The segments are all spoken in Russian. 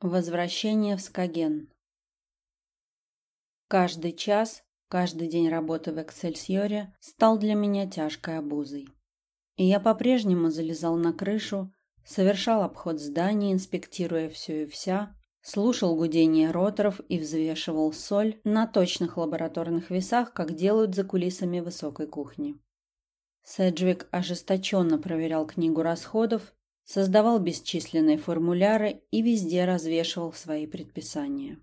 Возвращение в Скаген. Каждый час, каждый день работы в Эксельсиоре стал для меня тяжкой обузой. И я по-прежнему залезал на крышу, совершал обход здания, инспектируя все и вся, слушал гудение роторов и взвешивал соль на точных лабораторных весах, как делают за кулисами высокой кухни. Седжвик ожесточенно проверял книгу расходов создавал бесчисленные формуляры и везде развешивал свои предписания.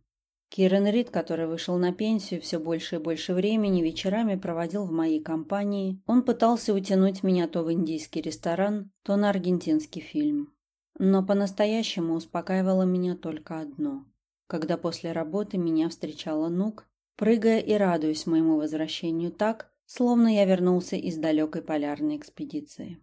Кирен Рид, который вышел на пенсию, все больше и больше времени вечерами проводил в моей компании. Он пытался утянуть меня то в индийский ресторан, то на аргентинский фильм. Но по-настоящему успокаивало меня только одно. Когда после работы меня встречала Нук, прыгая и радуясь моему возвращению так, словно я вернулся из далекой полярной экспедиции.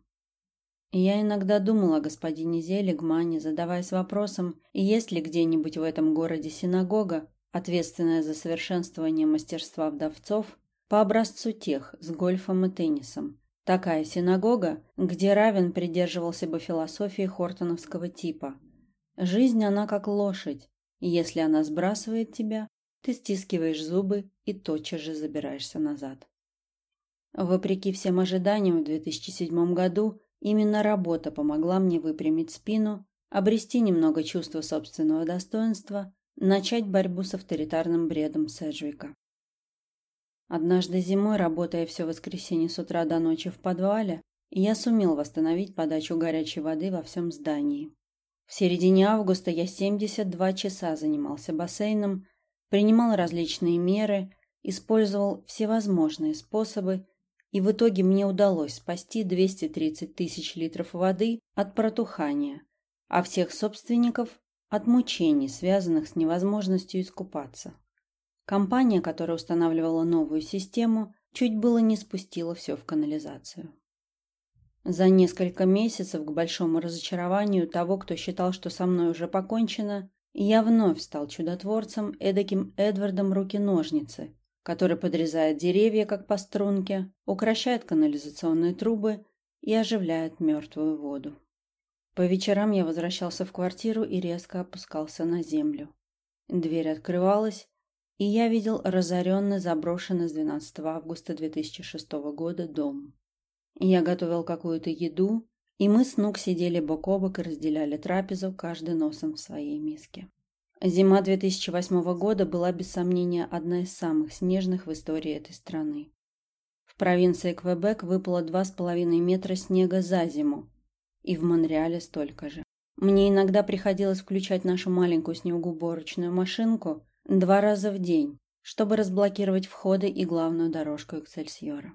Я иногда думала о господине Зелигмане, задаваясь вопросом, есть ли где-нибудь в этом городе синагога, ответственная за совершенствование мастерства вдовцов, по образцу тех с гольфом и теннисом. Такая синагога, где Равен придерживался бы философии хортоновского типа. Жизнь она как лошадь, и если она сбрасывает тебя, ты стискиваешь зубы и тотчас же забираешься назад. Вопреки всем ожиданиям в 2007 году Именно работа помогла мне выпрямить спину, обрести немного чувства собственного достоинства, начать борьбу с авторитарным бредом Седжвика. Однажды зимой, работая все воскресенье с утра до ночи в подвале, я сумел восстановить подачу горячей воды во всем здании. В середине августа я 72 часа занимался бассейном, принимал различные меры, использовал всевозможные способы и в итоге мне удалось спасти 230 тысяч литров воды от протухания, а всех собственников от мучений, связанных с невозможностью искупаться. Компания, которая устанавливала новую систему, чуть было не спустила все в канализацию. За несколько месяцев к большому разочарованию того, кто считал, что со мной уже покончено, я вновь стал чудотворцем, эдаким Эдвардом руки-ножницы, который подрезает деревья, как по струнке, укращает канализационные трубы и оживляет мертвую воду. По вечерам я возвращался в квартиру и резко опускался на землю. Дверь открывалась, и я видел разоренный, заброшенный с 12 августа 2006 года дом. Я готовил какую-то еду, и мы с Нук сидели бок о бок и разделяли трапезу, каждый носом в своей миске. Зима 2008 года была без сомнения одна из самых снежных в истории этой страны. В провинции Квебек выпало 2,5 метра снега за зиму, и в Монреале столько же. Мне иногда приходилось включать нашу маленькую снегоуборочную машинку два раза в день, чтобы разблокировать входы и главную дорожку Эксельсиора.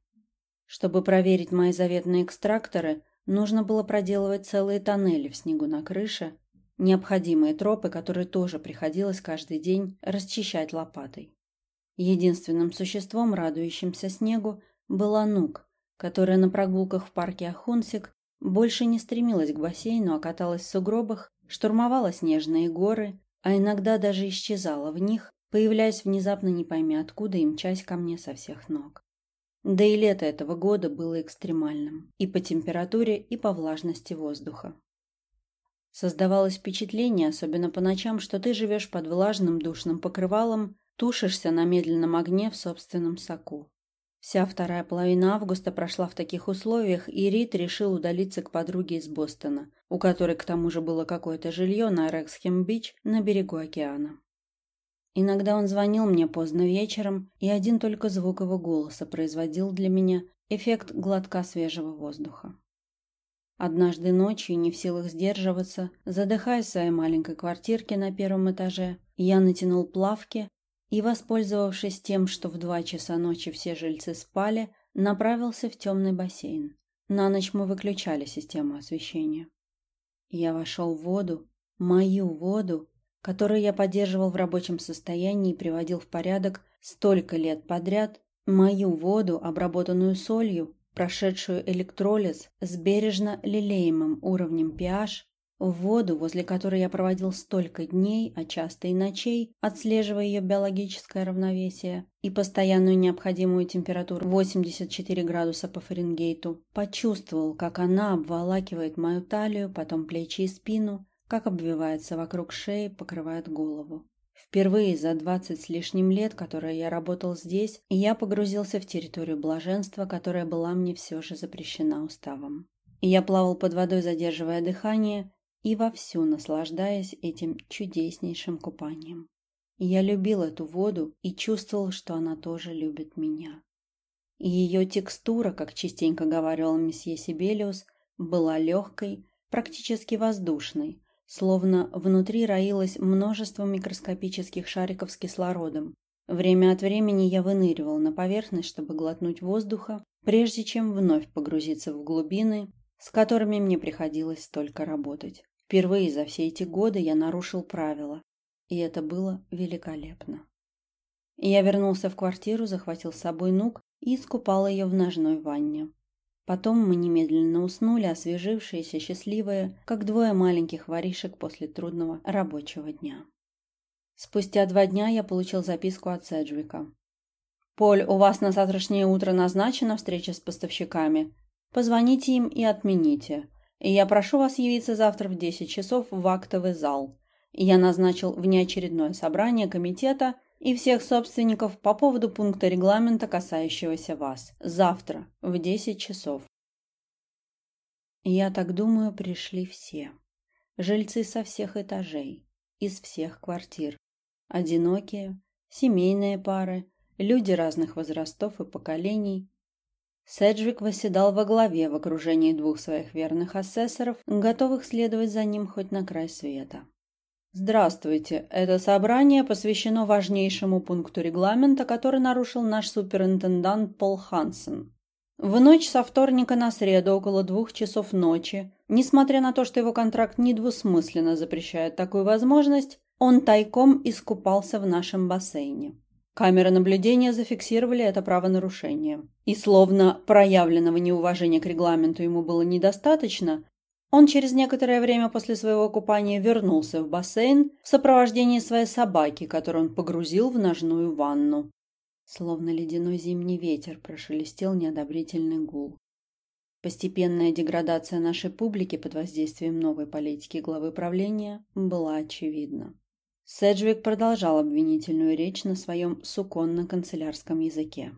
Чтобы проверить мои заветные экстракторы, нужно было проделывать целые тоннели в снегу на крыше Необходимые тропы, которые тоже приходилось каждый день расчищать лопатой. Единственным существом, радующимся снегу, была Нук, которая на прогулках в парке Ахунсик больше не стремилась к бассейну, а каталась в сугробах, штурмовала снежные горы, а иногда даже исчезала в них, появляясь внезапно не пойми откуда и мчась ко мне со всех ног. Да и лето этого года было экстремальным и по температуре, и по влажности воздуха. Создавалось впечатление, особенно по ночам, что ты живешь под влажным душным покрывалом, тушишься на медленном огне в собственном соку. Вся вторая половина августа прошла в таких условиях, и Рид решил удалиться к подруге из Бостона, у которой к тому же было какое-то жилье на Рексхем-Бич на берегу океана. Иногда он звонил мне поздно вечером, и один только звук его голоса производил для меня эффект глотка свежего воздуха. Однажды ночью, не в силах сдерживаться, задыхаясь в своей маленькой квартирке на первом этаже, я натянул плавки и, воспользовавшись тем, что в два часа ночи все жильцы спали, направился в темный бассейн. На ночь мы выключали систему освещения. Я вошел в воду, мою воду, которую я поддерживал в рабочем состоянии и приводил в порядок столько лет подряд, мою воду, обработанную солью, прошедшую электролиз с бережно лелеемым уровнем pH, в воду, возле которой я проводил столько дней, а часто и ночей, отслеживая ее биологическое равновесие и постоянную необходимую температуру 84 градуса по Фаренгейту, почувствовал, как она обволакивает мою талию, потом плечи и спину, как обвивается вокруг шеи, покрывает голову. Впервые за двадцать с лишним лет, которые я работал здесь, я погрузился в территорию блаженства, которая была мне все же запрещена уставом. Я плавал под водой, задерживая дыхание и вовсю наслаждаясь этим чудеснейшим купанием. Я любил эту воду и чувствовал, что она тоже любит меня. Ее текстура, как частенько говорил месье Сибелиус, была легкой, практически воздушной, словно внутри роилось множество микроскопических шариков с кислородом. Время от времени я выныривал на поверхность, чтобы глотнуть воздуха, прежде чем вновь погрузиться в глубины, с которыми мне приходилось столько работать. Впервые за все эти годы я нарушил правила, и это было великолепно. Я вернулся в квартиру, захватил с собой нук и искупал ее в ножной ванне. Потом мы немедленно уснули, освежившиеся, счастливые, как двое маленьких воришек после трудного рабочего дня. Спустя два дня я получил записку от Седжвика. «Поль, у вас на завтрашнее утро назначена встреча с поставщиками. Позвоните им и отмените. И я прошу вас явиться завтра в 10 часов в актовый зал. Я назначил внеочередное собрание комитета – и всех собственников по поводу пункта регламента, касающегося вас. Завтра в 10 часов. Я так думаю, пришли все. Жильцы со всех этажей, из всех квартир. Одинокие, семейные пары, люди разных возрастов и поколений. Седжвик восседал во главе в окружении двух своих верных асессоров, готовых следовать за ним хоть на край света. Здравствуйте. Это собрание посвящено важнейшему пункту регламента, который нарушил наш суперинтендант Пол Хансен. В ночь со вторника на среду около двух часов ночи, несмотря на то, что его контракт недвусмысленно запрещает такую возможность, он тайком искупался в нашем бассейне. Камеры наблюдения зафиксировали это правонарушение. И словно проявленного неуважения к регламенту ему было недостаточно, он через некоторое время после своего купания вернулся в бассейн в сопровождении своей собаки, которую он погрузил в ножную ванну. Словно ледяной зимний ветер прошелестел неодобрительный гул. Постепенная деградация нашей публики под воздействием новой политики главы правления была очевидна. Седжвик продолжал обвинительную речь на своем суконно-канцелярском языке.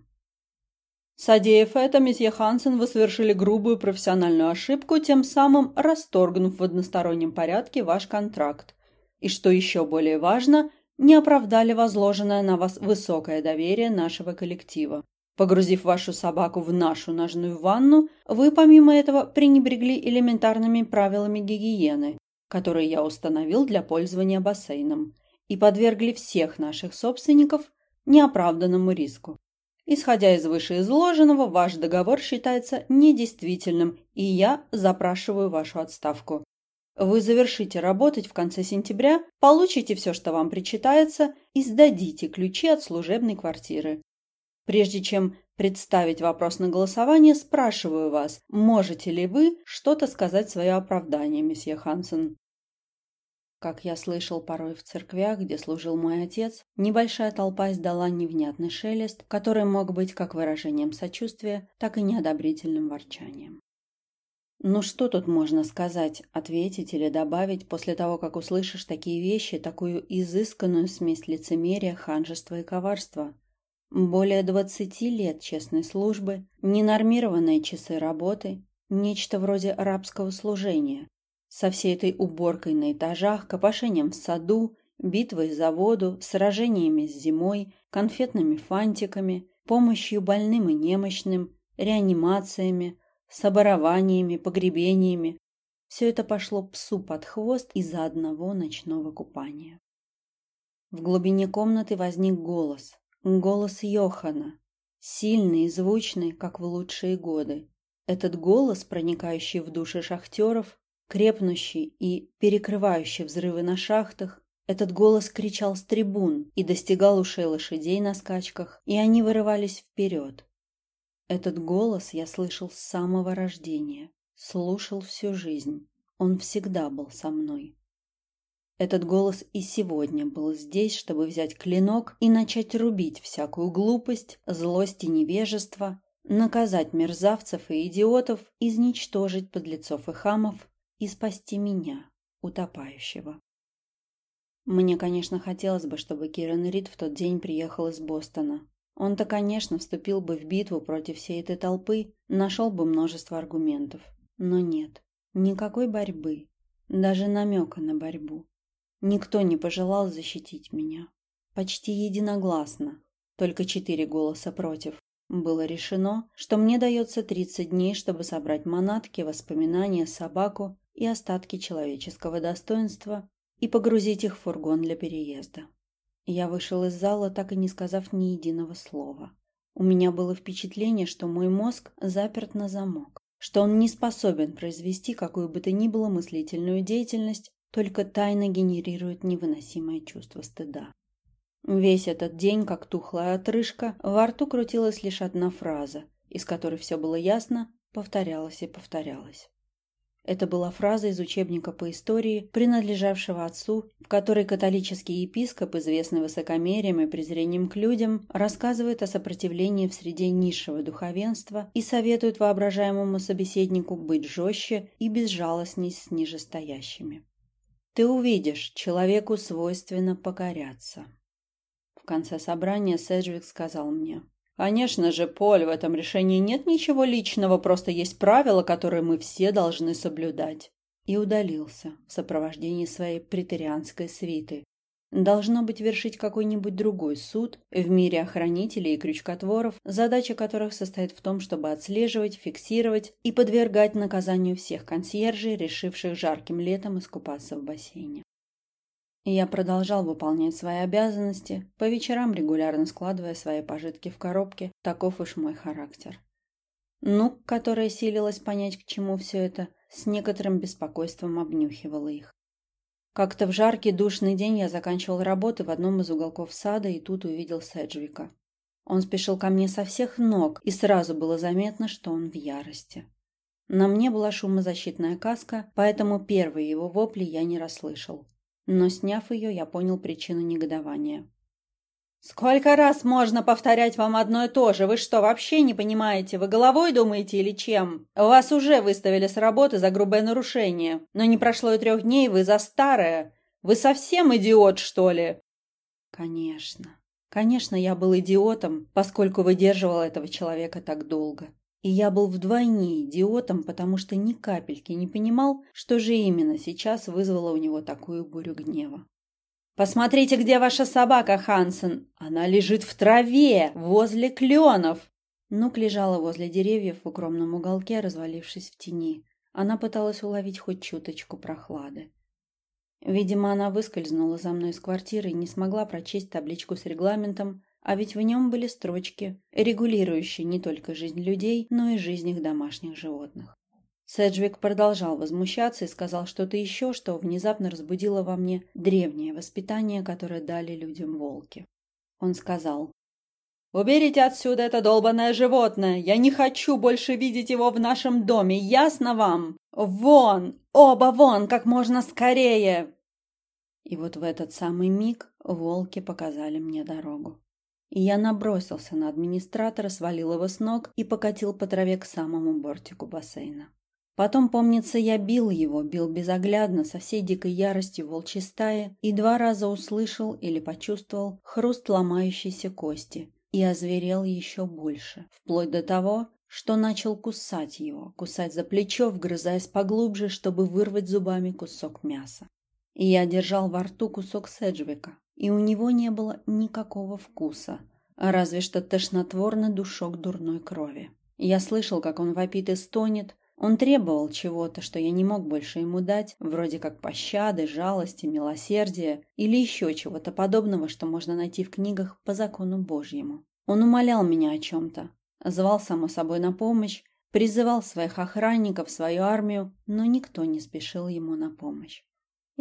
Содеяв это, месье Хансен вы совершили грубую профессиональную ошибку, тем самым расторгнув в одностороннем порядке ваш контракт. И что еще более важно, не оправдали возложенное на вас высокое доверие нашего коллектива. Погрузив вашу собаку в нашу ножную ванну, вы помимо этого пренебрегли элементарными правилами гигиены, которые я установил для пользования бассейном, и подвергли всех наших собственников неоправданному риску. Исходя из вышеизложенного, ваш договор считается недействительным, и я запрашиваю вашу отставку. Вы завершите работать в конце сентября, получите все, что вам причитается, и сдадите ключи от служебной квартиры. Прежде чем представить вопрос на голосование, спрашиваю вас, можете ли вы что-то сказать свое оправдание, месье Хансен? Как я слышал порой в церквях, где служил мой отец, небольшая толпа издала невнятный шелест, который мог быть как выражением сочувствия, так и неодобрительным ворчанием. Ну что тут можно сказать, ответить или добавить после того, как услышишь такие вещи, такую изысканную смесь лицемерия, ханжества и коварства? Более двадцати лет честной службы, ненормированные часы работы, нечто вроде рабского служения, со всей этой уборкой на этажах, копошением в саду, битвой за воду, сражениями с зимой, конфетными фантиками, помощью больным и немощным, реанимациями, соборованиями, погребениями. Все это пошло псу под хвост из-за одного ночного купания. В глубине комнаты возник голос. Голос Йохана. Сильный и звучный, как в лучшие годы. Этот голос, проникающий в души шахтеров, крепнущий и перекрывающий взрывы на шахтах, этот голос кричал с трибун и достигал ушей лошадей на скачках, и они вырывались вперед. Этот голос я слышал с самого рождения, слушал всю жизнь. Он всегда был со мной. Этот голос и сегодня был здесь, чтобы взять клинок и начать рубить всякую глупость, злость и невежество, наказать мерзавцев и идиотов, изничтожить подлецов и хамов, и спасти меня. утопающего. Мне, конечно, хотелось бы, чтобы Киран Рид в тот день приехал из Бостона. Он-то, конечно, вступил бы в битву против всей этой толпы, нашел бы множество аргументов. Но нет, никакой борьбы, даже намека на борьбу. Никто не пожелал защитить меня. Почти единогласно, только четыре голоса против. Было решено, что мне дается 30 дней, чтобы собрать манатки, воспоминания, собаку и остатки человеческого достоинства и погрузить их в фургон для переезда. Я вышел из зала, так и не сказав ни единого слова. У меня было впечатление, что мой мозг заперт на замок, что он не способен произвести какую бы то ни было мыслительную деятельность, только тайно генерирует невыносимое чувство стыда. Весь этот день, как тухлая отрыжка, во рту крутилась лишь одна фраза, из которой все было ясно, повторялась и повторялась. Это была фраза из учебника по истории, принадлежавшего отцу, в которой католический епископ, известный высокомерием и презрением к людям, рассказывает о сопротивлении в среде низшего духовенства и советует воображаемому собеседнику быть жестче и безжалостней с нижестоящими. «Ты увидишь, человеку свойственно покоряться». В конце собрания Седжвик сказал мне – Конечно же, Поль, в этом решении нет ничего личного, просто есть правила, которые мы все должны соблюдать. И удалился в сопровождении своей претерианской свиты. Должно быть вершить какой-нибудь другой суд в мире охранителей и крючкотворов, задача которых состоит в том, чтобы отслеживать, фиксировать и подвергать наказанию всех консьержей, решивших жарким летом искупаться в бассейне. И я продолжал выполнять свои обязанности, по вечерам регулярно складывая свои пожитки в коробке, таков уж мой характер. Нук, которая силилась понять, к чему все это, с некоторым беспокойством обнюхивала их. Как-то в жаркий душный день я заканчивал работы в одном из уголков сада и тут увидел Седжвика. Он спешил ко мне со всех ног, и сразу было заметно, что он в ярости. На мне была шумозащитная каска, поэтому первые его вопли я не расслышал но, сняв ее, я понял причину негодования. «Сколько раз можно повторять вам одно и то же? Вы что, вообще не понимаете? Вы головой думаете или чем? Вас уже выставили с работы за грубое нарушение, но не прошло и трех дней, вы за старое. Вы совсем идиот, что ли?» «Конечно. Конечно, я был идиотом, поскольку выдерживал этого человека так долго. И я был вдвойне идиотом, потому что ни капельки не понимал, что же именно сейчас вызвало у него такую бурю гнева. «Посмотрите, где ваша собака, Хансен! Она лежит в траве, возле кленов!» Нук лежала возле деревьев в укромном уголке, развалившись в тени. Она пыталась уловить хоть чуточку прохлады. Видимо, она выскользнула за мной из квартиры и не смогла прочесть табличку с регламентом, а ведь в нем были строчки, регулирующие не только жизнь людей, но и жизнь их домашних животных. Седжвик продолжал возмущаться и сказал что-то еще, что внезапно разбудило во мне древнее воспитание, которое дали людям волки. Он сказал, «Уберите отсюда это долбанное животное! Я не хочу больше видеть его в нашем доме, ясно вам? Вон! Оба вон, как можно скорее!» И вот в этот самый миг волки показали мне дорогу. И я набросился на администратора, свалил его с ног и покатил по траве к самому бортику бассейна. Потом, помнится, я бил его, бил безоглядно, со всей дикой яростью волчьей стаи, и два раза услышал или почувствовал хруст ломающейся кости, и озверел еще больше, вплоть до того, что начал кусать его, кусать за плечо, вгрызаясь поглубже, чтобы вырвать зубами кусок мяса. И я держал во рту кусок седжвика, и у него не было никакого вкуса, разве что тошнотворный душок дурной крови. Я слышал, как он вопит и стонет, он требовал чего-то, что я не мог больше ему дать, вроде как пощады, жалости, милосердия или еще чего-то подобного, что можно найти в книгах по закону Божьему. Он умолял меня о чем-то, звал само собой на помощь, призывал своих охранников, свою армию, но никто не спешил ему на помощь.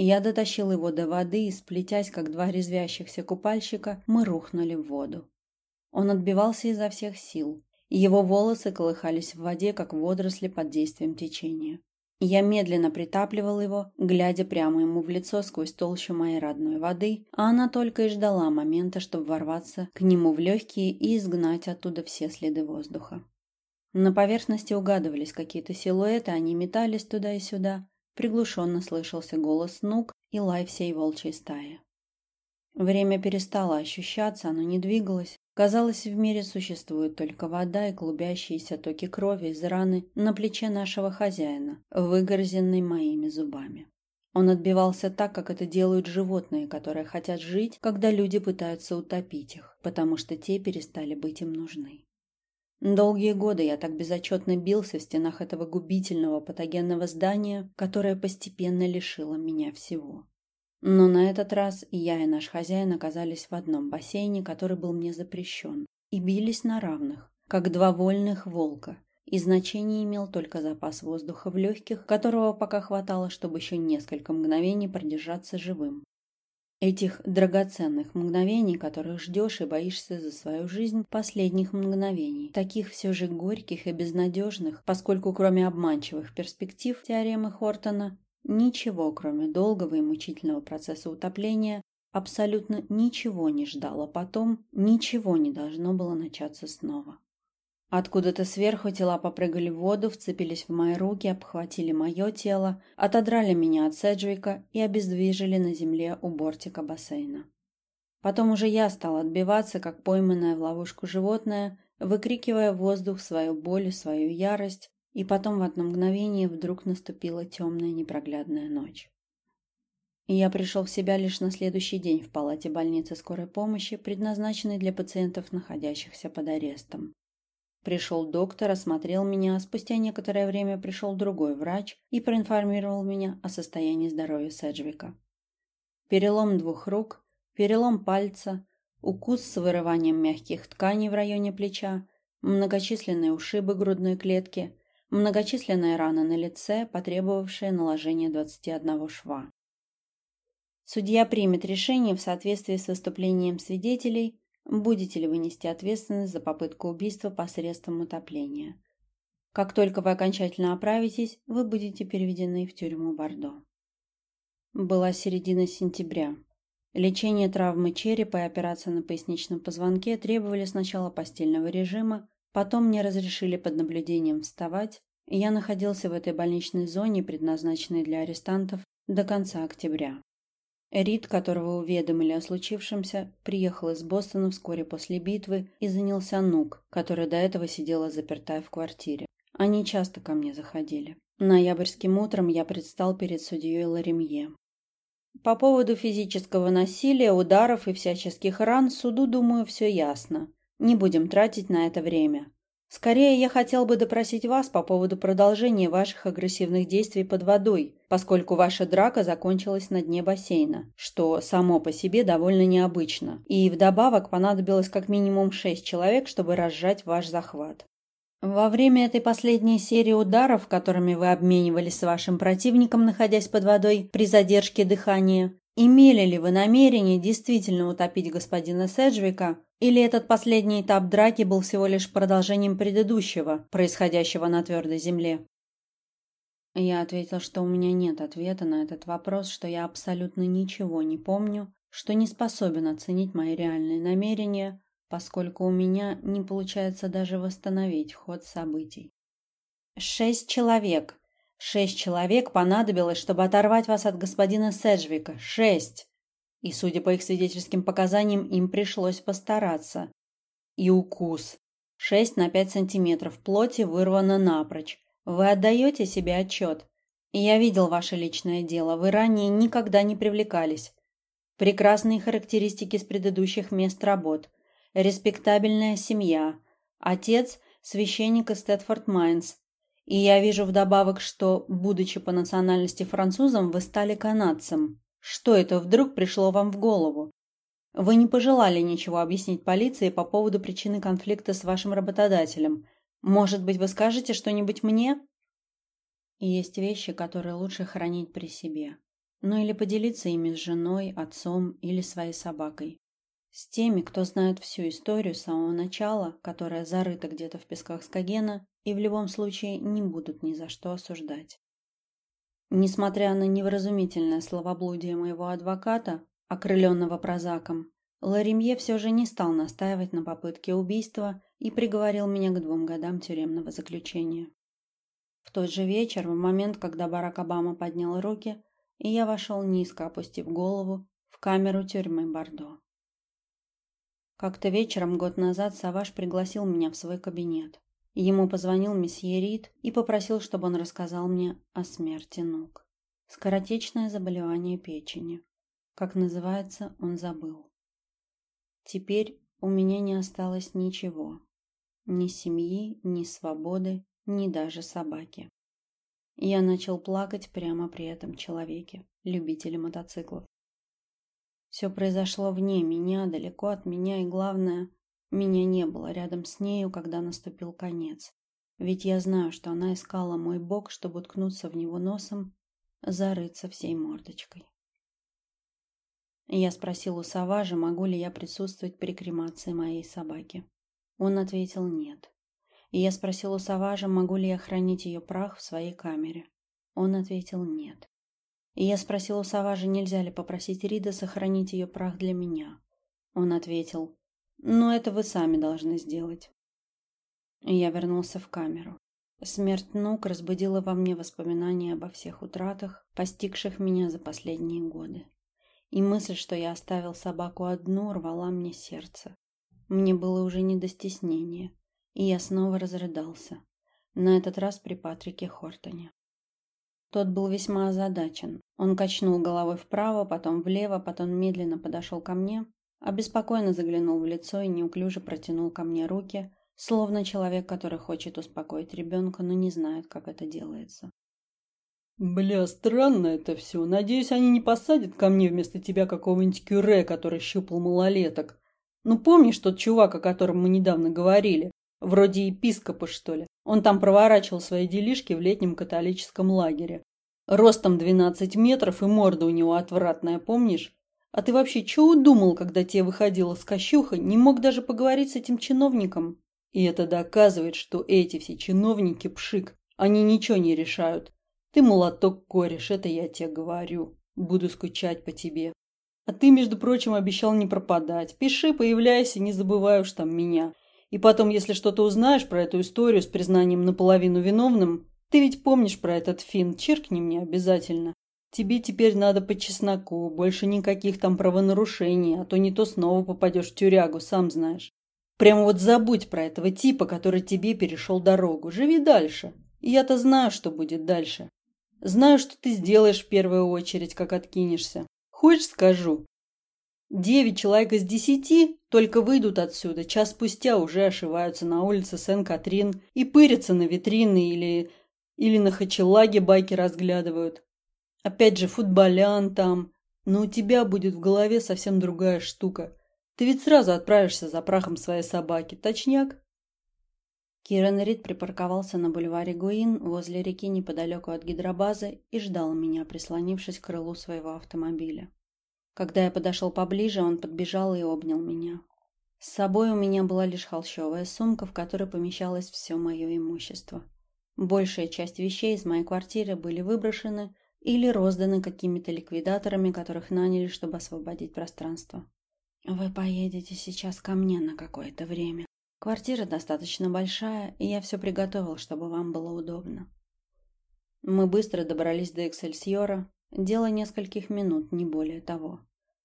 Я дотащил его до воды и, сплетясь, как два резвящихся купальщика, мы рухнули в воду. Он отбивался изо всех сил. Его волосы колыхались в воде, как водоросли под действием течения. Я медленно притапливал его, глядя прямо ему в лицо сквозь толщу моей родной воды, а она только и ждала момента, чтобы ворваться к нему в легкие и изгнать оттуда все следы воздуха. На поверхности угадывались какие-то силуэты, они метались туда и сюда, приглушенно слышался голос нук и лай всей волчьей стаи. Время перестало ощущаться, оно не двигалось. Казалось, в мире существует только вода и клубящиеся токи крови из раны на плече нашего хозяина, выгорзенной моими зубами. Он отбивался так, как это делают животные, которые хотят жить, когда люди пытаются утопить их, потому что те перестали быть им нужны. Долгие годы я так безотчетно бился в стенах этого губительного патогенного здания, которое постепенно лишило меня всего. Но на этот раз я, и наш хозяин оказались в одном бассейне, который был мне запрещен, и бились на равных, как два вольных волка, и значение имел только запас воздуха в легких, которого пока хватало, чтобы еще несколько мгновений продержаться живым. Этих драгоценных мгновений, которых ждешь и боишься за свою жизнь, последних мгновений, таких все же горьких и безнадежных, поскольку кроме обманчивых перспектив теоремы Хортона Ничего, кроме долгого и мучительного процесса утопления, абсолютно ничего не ждало потом, ничего не должно было начаться снова. Откуда-то сверху тела попрыгали в воду, вцепились в мои руки, обхватили мое тело, отодрали меня от Седжвика и обездвижили на земле у бортика бассейна. Потом уже я стала отбиваться, как пойманное в ловушку животное, выкрикивая в воздух свою боль и свою ярость, и потом в одно мгновение вдруг наступила темная непроглядная ночь. И я пришел в себя лишь на следующий день в палате больницы скорой помощи, предназначенной для пациентов, находящихся под арестом. Пришел доктор, осмотрел меня, спустя некоторое время пришел другой врач и проинформировал меня о состоянии здоровья Седжвика. Перелом двух рук, перелом пальца, укус с вырыванием мягких тканей в районе плеча, многочисленные ушибы грудной клетки, многочисленные раны на лице, потребовавшие наложения 21 шва. Судья примет решение в соответствии с выступлением свидетелей, будете ли вы нести ответственность за попытку убийства посредством утопления. Как только вы окончательно оправитесь, вы будете переведены в тюрьму Бордо. Была середина сентября. Лечение травмы черепа и операция на поясничном позвонке требовали сначала постельного режима, Потом мне разрешили под наблюдением вставать, и я находился в этой больничной зоне, предназначенной для арестантов, до конца октября. Рид, которого уведомили о случившемся, приехал из Бостона вскоре после битвы и занялся Нук, которая до этого сидела запертая в квартире. Они часто ко мне заходили. Ноябрьским утром я предстал перед судьей Ларемье. По поводу физического насилия, ударов и всяческих ран суду, думаю, все ясно. Не будем тратить на это время. Скорее, я хотел бы допросить вас по поводу продолжения ваших агрессивных действий под водой, поскольку ваша драка закончилась на дне бассейна, что само по себе довольно необычно, и вдобавок понадобилось как минимум шесть человек, чтобы разжать ваш захват. Во время этой последней серии ударов, которыми вы обменивались с вашим противником, находясь под водой при задержке дыхания, имели ли вы намерение действительно утопить господина Седжвика или этот последний этап драки был всего лишь продолжением предыдущего, происходящего на твердой земле? Я ответил, что у меня нет ответа на этот вопрос, что я абсолютно ничего не помню, что не способен оценить мои реальные намерения, поскольку у меня не получается даже восстановить ход событий. Шесть человек. Шесть человек понадобилось, чтобы оторвать вас от господина Седжвика. Шесть. И, судя по их свидетельским показаниям, им пришлось постараться. И укус. Шесть на пять сантиметров плоти вырвано напрочь. Вы отдаете себе отчет? Я видел ваше личное дело. Вы ранее никогда не привлекались. Прекрасные характеристики с предыдущих мест работ. Респектабельная семья. Отец – священник из Стэтфорд Майнс. И я вижу вдобавок, что, будучи по национальности французом, вы стали канадцем. Что это вдруг пришло вам в голову? Вы не пожелали ничего объяснить полиции по поводу причины конфликта с вашим работодателем. Может быть, вы скажете что-нибудь мне? Есть вещи, которые лучше хранить при себе. Ну или поделиться ими с женой, отцом или своей собакой. С теми, кто знает всю историю с самого начала, которая зарыта где-то в песках Скагена, и в любом случае не будут ни за что осуждать. Несмотря на невразумительное словоблудие моего адвоката, окрыленного прозаком, Ларимье все же не стал настаивать на попытке убийства и приговорил меня к двум годам тюремного заключения. В тот же вечер, в момент, когда Барак Обама поднял руки, и я вошел низко, опустив голову, в камеру тюрьмы Бордо. Как-то вечером год назад Саваш пригласил меня в свой кабинет. Ему позвонил месье Рид и попросил, чтобы он рассказал мне о смерти ног. Скоротечное заболевание печени. Как называется, он забыл. Теперь у меня не осталось ничего. Ни семьи, ни свободы, ни даже собаки. Я начал плакать прямо при этом человеке, любителе мотоциклов. Все произошло вне меня, далеко от меня, и главное, меня не было рядом с нею, когда наступил конец. Ведь я знаю, что она искала мой бок, чтобы уткнуться в него носом, зарыться всей мордочкой. Я спросил у Саважа, могу ли я присутствовать при кремации моей собаки. Он ответил нет. И я спросил у Саважа, могу ли я хранить ее прах в своей камере. Он ответил нет. И я спросил у Саважа, нельзя ли попросить Рида сохранить ее прах для меня. Он ответил, «Но это вы сами должны сделать». И я вернулся в камеру. Смерть ног разбудила во мне воспоминания обо всех утратах, постигших меня за последние годы. И мысль, что я оставил собаку одну, рвала мне сердце. Мне было уже не до стеснения, и я снова разрыдался. На этот раз при Патрике Хортоне. Тот был весьма озадачен. Он качнул головой вправо, потом влево, потом медленно подошел ко мне, обеспокоенно заглянул в лицо и неуклюже протянул ко мне руки, словно человек, который хочет успокоить ребенка, но не знает, как это делается. «Бля, странно это все. Надеюсь, они не посадят ко мне вместо тебя какого-нибудь кюре, который щупал малолеток. Ну, помнишь тот чувак, о котором мы недавно говорили? Вроде епископа, что ли. Он там проворачивал свои делишки в летнем католическом лагере. Ростом 12 метров и морда у него отвратная, помнишь? А ты вообще что удумал, когда тебе выходила с Кощуха, не мог даже поговорить с этим чиновником? И это доказывает, что эти все чиновники пшик. Они ничего не решают. Ты молоток кореш, это я тебе говорю. Буду скучать по тебе. А ты, между прочим, обещал не пропадать. Пиши, появляйся, не забывай уж там меня. И потом, если что-то узнаешь про эту историю с признанием наполовину виновным, ты ведь помнишь про этот фин, чиркни мне обязательно. Тебе теперь надо по чесноку, больше никаких там правонарушений, а то не то снова попадешь в тюрягу, сам знаешь. Прямо вот забудь про этого типа, который тебе перешел дорогу. Живи дальше. Я-то знаю, что будет дальше. Знаю, что ты сделаешь в первую очередь, как откинешься. Хочешь, скажу? Девять человек из десяти только выйдут отсюда, час спустя уже ошиваются на улице Сен-Катрин и пырятся на витрины или, или на хачелаге байки разглядывают. Опять же, футболян там. Но у тебя будет в голове совсем другая штука. Ты ведь сразу отправишься за прахом своей собаки, точняк? Киран Рид припарковался на бульваре Гуин возле реки неподалеку от гидробазы и ждал меня, прислонившись к крылу своего автомобиля. Когда я подошел поближе, он подбежал и обнял меня. С собой у меня была лишь холщовая сумка, в которой помещалось все мое имущество. Большая часть вещей из моей квартиры были выброшены или розданы какими-то ликвидаторами, которых наняли, чтобы освободить пространство. «Вы поедете сейчас ко мне на какое-то время. Квартира достаточно большая, и я все приготовил, чтобы вам было удобно». Мы быстро добрались до Эксельсиора, дело нескольких минут, не более того.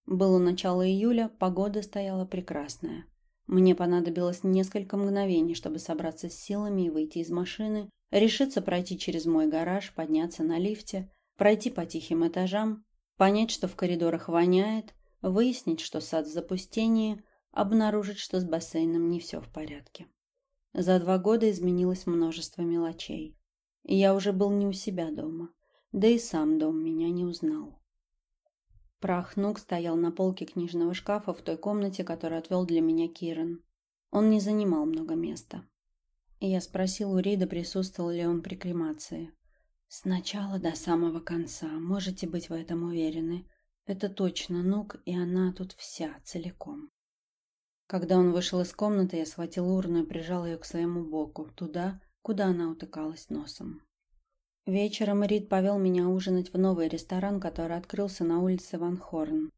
Было начало июля, погода стояла прекрасная. Мне понадобилось несколько мгновений, чтобы собраться с силами и выйти из машины, решиться пройти через мой гараж, подняться на лифте, пройти по тихим этажам, понять, что в коридорах воняет, выяснить, что сад в запустении, обнаружить, что с бассейном не все в порядке. За два года изменилось множество мелочей. Я уже был не у себя дома, да и сам дом меня не узнал. Прах ног стоял на полке книжного шкафа в той комнате, которую отвел для меня Киран. Он не занимал много места. Я спросил у Рида, присутствовал ли он при кремации. «Сначала до самого конца, можете быть в этом уверены. Это точно Нук, и она тут вся, целиком». Когда он вышел из комнаты, я схватил урну и прижал ее к своему боку, туда, куда она утыкалась носом. Вечером Рид повел меня ужинать в новый ресторан, который открылся на улице Ван Хорн.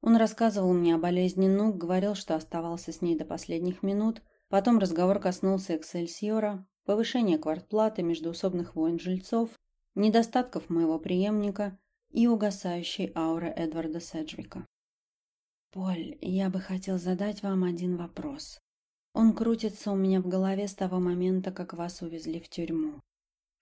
Он рассказывал мне о болезни Нук, говорил, что оставался с ней до последних минут, потом разговор коснулся Эксельсиора, повышения квартплаты, междуусобных войн жильцов, недостатков моего преемника и угасающей ауры Эдварда Седжвика. «Поль, я бы хотел задать вам один вопрос. Он крутится у меня в голове с того момента, как вас увезли в тюрьму.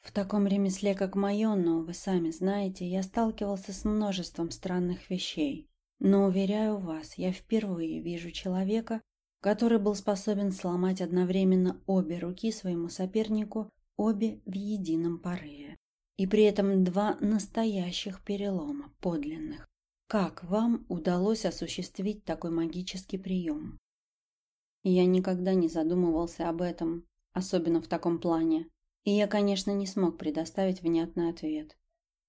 В таком ремесле, как мое, но вы сами знаете, я сталкивался с множеством странных вещей. Но, уверяю вас, я впервые вижу человека, который был способен сломать одновременно обе руки своему сопернику, обе в едином порыве. И при этом два настоящих перелома, подлинных. Как вам удалось осуществить такой магический прием? Я никогда не задумывался об этом, особенно в таком плане. И я, конечно, не смог предоставить внятный ответ.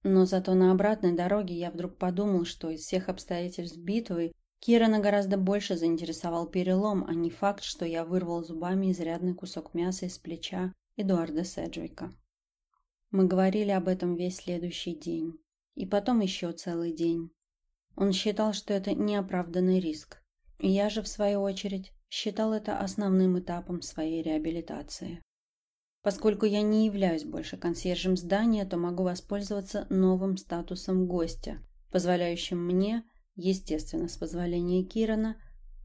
Но зато на обратной дороге я вдруг подумал, что из всех обстоятельств битвы Кирана гораздо больше заинтересовал перелом, а не факт, что я вырвал зубами изрядный кусок мяса из плеча Эдуарда Седжвика. Мы говорили об этом весь следующий день. И потом еще целый день. Он считал, что это неоправданный риск. И я же, в свою очередь, считал это основным этапом своей реабилитации. Поскольку я не являюсь больше консьержем здания, то могу воспользоваться новым статусом гостя, позволяющим мне, естественно, с позволения Кирана,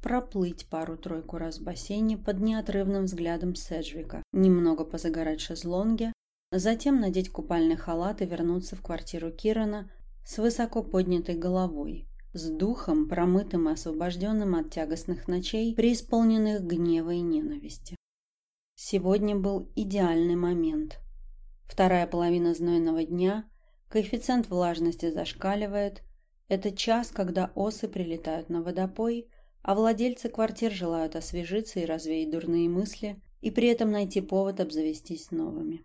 проплыть пару-тройку раз в бассейне под неотрывным взглядом Седжвика, немного позагорать в шезлонге, затем надеть купальный халат и вернуться в квартиру Кирана с высоко поднятой головой, с духом, промытым и освобожденным от тягостных ночей, преисполненных гнева и ненависти. Сегодня был идеальный момент. Вторая половина знойного дня, коэффициент влажности зашкаливает. Это час, когда осы прилетают на водопой, а владельцы квартир желают освежиться и развеять дурные мысли, и при этом найти повод обзавестись новыми.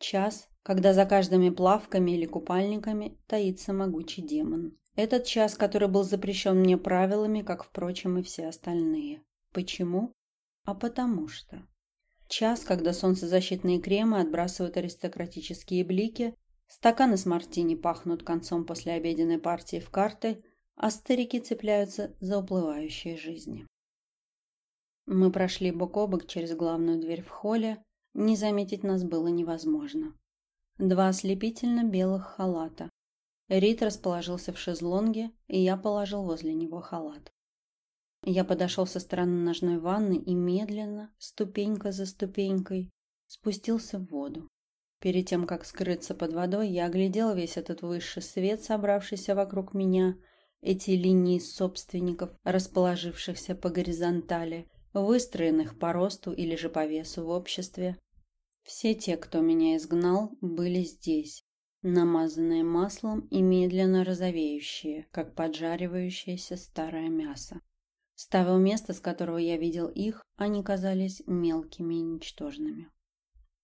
Час, когда за каждыми плавками или купальниками таится могучий демон. Этот час, который был запрещен мне правилами, как, впрочем, и все остальные. Почему? А потому что. Час, когда солнцезащитные кремы отбрасывают аристократические блики, стаканы с мартини пахнут концом послеобеденной партии в карты, а старики цепляются за уплывающие жизни. Мы прошли бок о бок через главную дверь в холле, не заметить нас было невозможно. Два ослепительно белых халата. Рид расположился в шезлонге, и я положил возле него халат. Я подошел со стороны ножной ванны и медленно, ступенька за ступенькой, спустился в воду. Перед тем, как скрыться под водой, я оглядел весь этот высший свет, собравшийся вокруг меня, эти линии собственников, расположившихся по горизонтали, выстроенных по росту или же по весу в обществе. Все те, кто меня изгнал, были здесь, намазанные маслом и медленно розовеющие, как поджаривающееся старое мясо. С того места, с которого я видел их, они казались мелкими и ничтожными.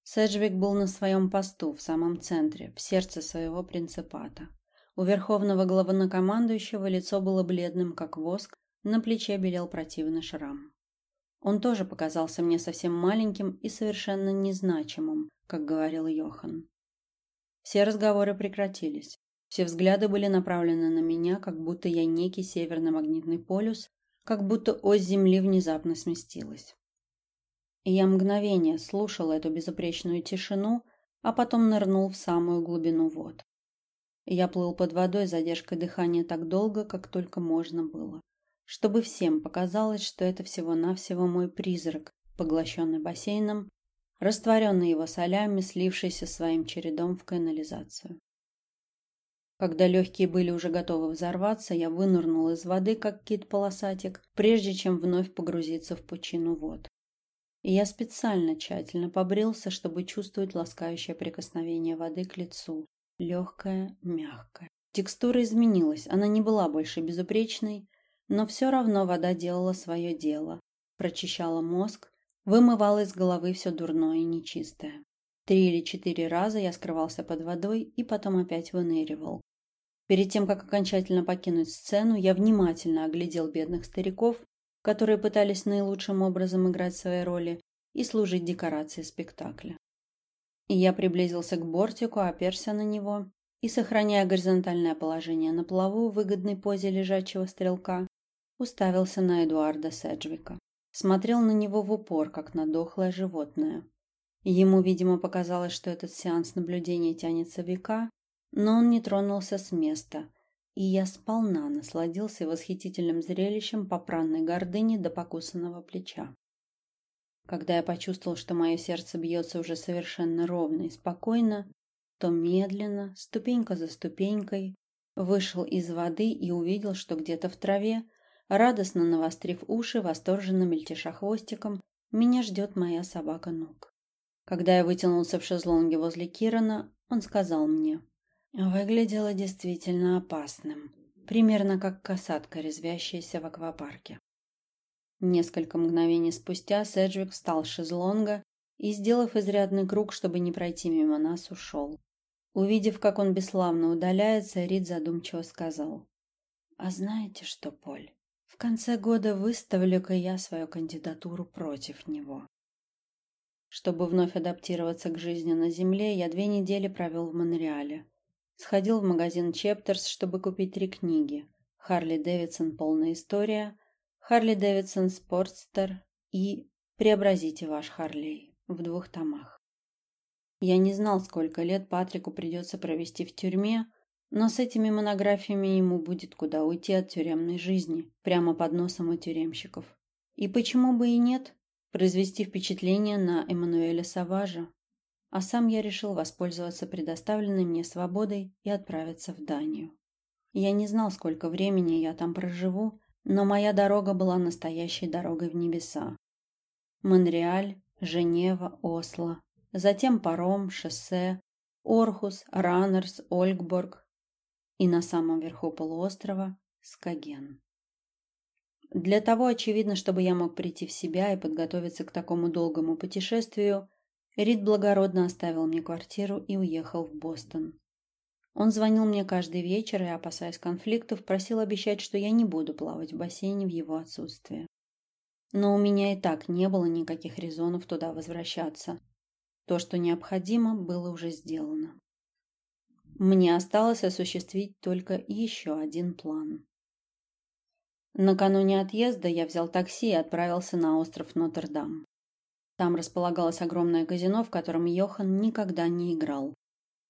Седжвик был на своем посту, в самом центре, в сердце своего принципата. У верховного главнокомандующего лицо было бледным, как воск, на плече белел противный шрам. Он тоже показался мне совсем маленьким и совершенно незначимым, как говорил Йохан. Все разговоры прекратились. Все взгляды были направлены на меня, как будто я некий северный магнитный полюс, как будто ось Земли внезапно сместилась. И я мгновение слушал эту безупречную тишину, а потом нырнул в самую глубину вод. Я плыл под водой с задержкой дыхания так долго, как только можно было, чтобы всем показалось, что это всего-навсего мой призрак, поглощенный бассейном, растворенный его солями, слившийся своим чередом в канализацию. Когда легкие были уже готовы взорваться, я вынырнул из воды, как кит-полосатик, прежде чем вновь погрузиться в пучину вод. И я специально тщательно побрился, чтобы чувствовать ласкающее прикосновение воды к лицу. Легкое, мягкое. Текстура изменилась, она не была больше безупречной, но все равно вода делала свое дело. Прочищала мозг, вымывала из головы все дурное и нечистое. Три или четыре раза я скрывался под водой и потом опять выныривал. Перед тем, как окончательно покинуть сцену, я внимательно оглядел бедных стариков, которые пытались наилучшим образом играть свои роли и служить декорацией спектакля. И я приблизился к бортику, оперся на него и, сохраняя горизонтальное положение на плаву в выгодной позе лежачего стрелка, уставился на Эдуарда Седжвика. Смотрел на него в упор, как на дохлое животное. Ему, видимо, показалось, что этот сеанс наблюдения тянется века, но он не тронулся с места, и я сполна насладился восхитительным зрелищем попранной гордыни до покусанного плеча. Когда я почувствовал, что мое сердце бьется уже совершенно ровно и спокойно, то медленно, ступенька за ступенькой, вышел из воды и увидел, что где-то в траве, радостно навострив уши, восторженно мельтеша хвостиком, меня ждет моя собака Нук. Когда я вытянулся в шезлонге возле Кирана, он сказал мне, выглядело действительно опасным, примерно как касатка, резвящаяся в аквапарке. Несколько мгновений спустя Седжвик встал с шезлонга и, сделав изрядный круг, чтобы не пройти мимо нас, ушел. Увидев, как он бесславно удаляется, Рид задумчиво сказал. «А знаете что, Поль, в конце года выставлю-ка я свою кандидатуру против него». Чтобы вновь адаптироваться к жизни на Земле, я две недели провел в Монреале. Сходил в магазин Чептерс, чтобы купить три книги. «Харли Дэвидсон. Полная история», «Харли Дэвидсон. Спортстер» и «Преобразите ваш Харлей» в двух томах. Я не знал, сколько лет Патрику придется провести в тюрьме, но с этими монографиями ему будет куда уйти от тюремной жизни, прямо под носом у тюремщиков. И почему бы и нет? произвести впечатление на Эммануэля Саважа, а сам я решил воспользоваться предоставленной мне свободой и отправиться в Данию. Я не знал, сколько времени я там проживу, но моя дорога была настоящей дорогой в небеса. Монреаль, Женева, Осло, затем паром, шоссе, Орхус, Раннерс, Ольгборг и на самом верху полуострова Скаген. Для того, очевидно, чтобы я мог прийти в себя и подготовиться к такому долгому путешествию, Рид благородно оставил мне квартиру и уехал в Бостон. Он звонил мне каждый вечер и, опасаясь конфликтов, просил обещать, что я не буду плавать в бассейне в его отсутствие. Но у меня и так не было никаких резонов туда возвращаться. То, что необходимо, было уже сделано. Мне осталось осуществить только еще один план. Накануне отъезда я взял такси и отправился на остров Нотр-Дам. Там располагалось огромное казино, в котором Йохан никогда не играл.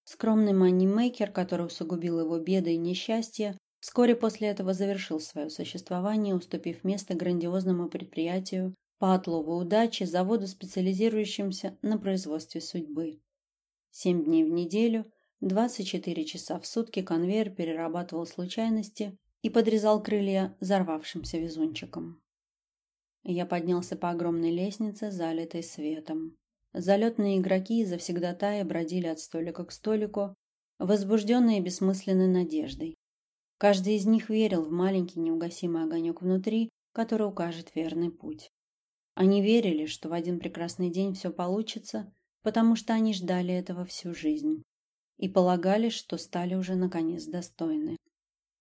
Скромный манимейкер, который усугубил его беды и несчастья, вскоре после этого завершил свое существование, уступив место грандиозному предприятию по отлову удачи, заводу, специализирующемуся на производстве судьбы. Семь дней в неделю, 24 часа в сутки конвейер перерабатывал случайности и подрезал крылья взорвавшимся везунчиком. Я поднялся по огромной лестнице, залитой светом. Залетные игроки и завсегдатаи бродили от столика к столику, возбужденные бессмысленной надеждой. Каждый из них верил в маленький неугасимый огонек внутри, который укажет верный путь. Они верили, что в один прекрасный день все получится, потому что они ждали этого всю жизнь и полагали, что стали уже наконец достойны.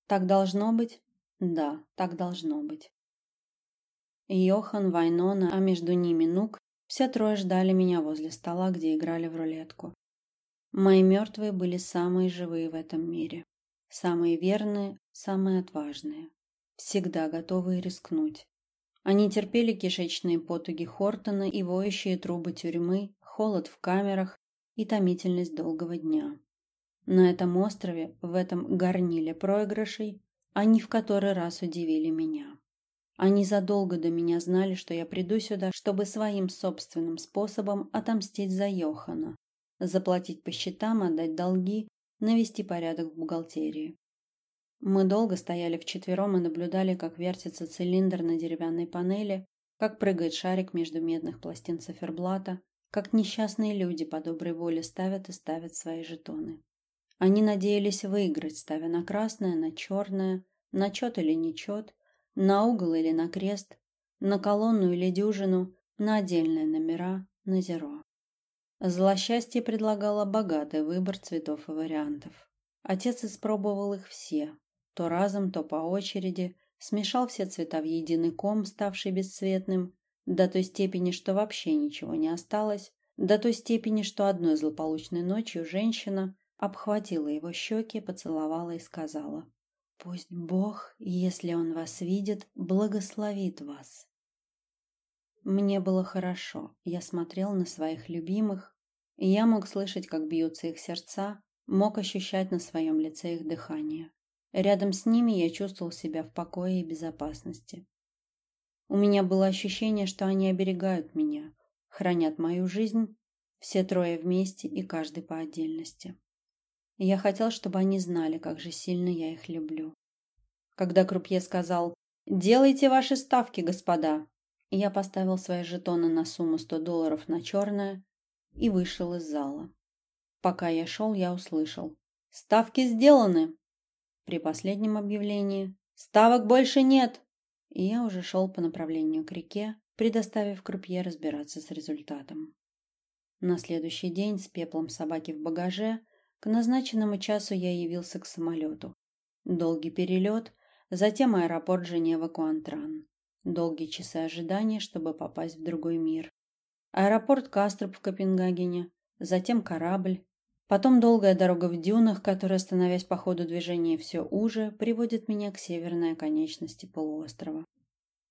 Так должно быть? Да, так должно быть. Йохан, Вайнона, а между ними Нук, все трое ждали меня возле стола, где играли в рулетку. Мои мертвые были самые живые в этом мире. Самые верные, самые отважные. Всегда готовые рискнуть. Они терпели кишечные потуги Хортона и воющие трубы тюрьмы, холод в камерах и томительность долгого дня. На этом острове, в этом горниле проигрышей, они в который раз удивили меня. Они задолго до меня знали, что я приду сюда, чтобы своим собственным способом отомстить за Йохана, заплатить по счетам, отдать долги, навести порядок в бухгалтерии. Мы долго стояли вчетвером и наблюдали, как вертится цилиндр на деревянной панели, как прыгает шарик между медных пластин циферблата, как несчастные люди по доброй воле ставят и ставят свои жетоны. Они надеялись выиграть, ставя на красное, на черное, на чет или нечет, на угол или на крест, на колонну или дюжину, на отдельные номера, на зеро. Злосчастье предлагало богатый выбор цветов и вариантов. Отец испробовал их все, то разом, то по очереди, смешал все цвета в единый ком, ставший бесцветным, до той степени, что вообще ничего не осталось, до той степени, что одной злополучной ночью женщина, обхватила его щеки, поцеловала и сказала, «Пусть Бог, если Он вас видит, благословит вас». Мне было хорошо. Я смотрел на своих любимых, и я мог слышать, как бьются их сердца, мог ощущать на своем лице их дыхание. Рядом с ними я чувствовал себя в покое и безопасности. У меня было ощущение, что они оберегают меня, хранят мою жизнь, все трое вместе и каждый по отдельности. Я хотел, чтобы они знали, как же сильно я их люблю. Когда крупье сказал «Делайте ваши ставки, господа», я поставил свои жетоны на сумму 100 долларов на черное и вышел из зала. Пока я шел, я услышал «Ставки сделаны!» При последнем объявлении «Ставок больше нет!» И я уже шел по направлению к реке, предоставив крупье разбираться с результатом. На следующий день с пеплом собаки в багаже к назначенному часу я явился к самолету. Долгий перелет, затем аэропорт Женева-Куантран. Долгие часы ожидания, чтобы попасть в другой мир. Аэропорт Кастроп в Копенгагене, затем корабль, потом долгая дорога в дюнах, которая, становясь по ходу движения все уже, приводит меня к северной оконечности полуострова.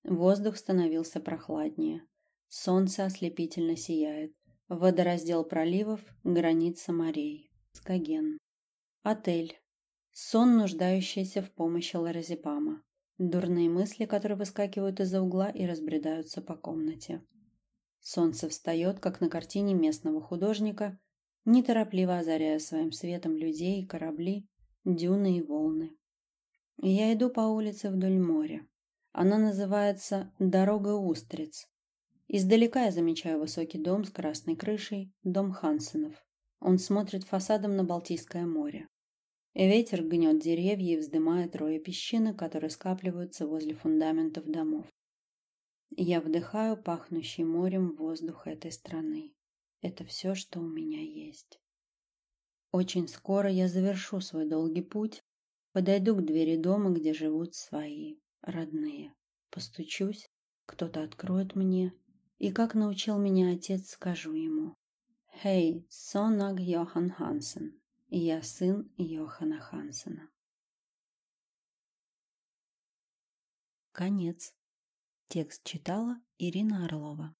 Воздух становился прохладнее. Солнце ослепительно сияет. Водораздел проливов, граница морей. Скаген. Отель. Сон, нуждающийся в помощи лоразепама. Дурные мысли, которые выскакивают из-за угла и разбредаются по комнате. Солнце встает, как на картине местного художника, неторопливо озаряя своим светом людей, корабли, дюны и волны. Я иду по улице вдоль моря. Она называется «Дорога устриц», Издалека я замечаю высокий дом с красной крышей, дом Хансенов. Он смотрит фасадом на Балтийское море. Ветер гнет деревья и вздымает роя песчинок, которые скапливаются возле фундаментов домов. Я вдыхаю пахнущий морем воздух этой страны. Это все, что у меня есть. Очень скоро я завершу свой долгий путь, подойду к двери дома, где живут свои родные. Постучусь, кто-то откроет мне, и как научил меня отец, скажу ему. «Хей, сонаг Йохан Хансен, я сын Йохана Хансена». Конец. Текст читала Ирина Орлова.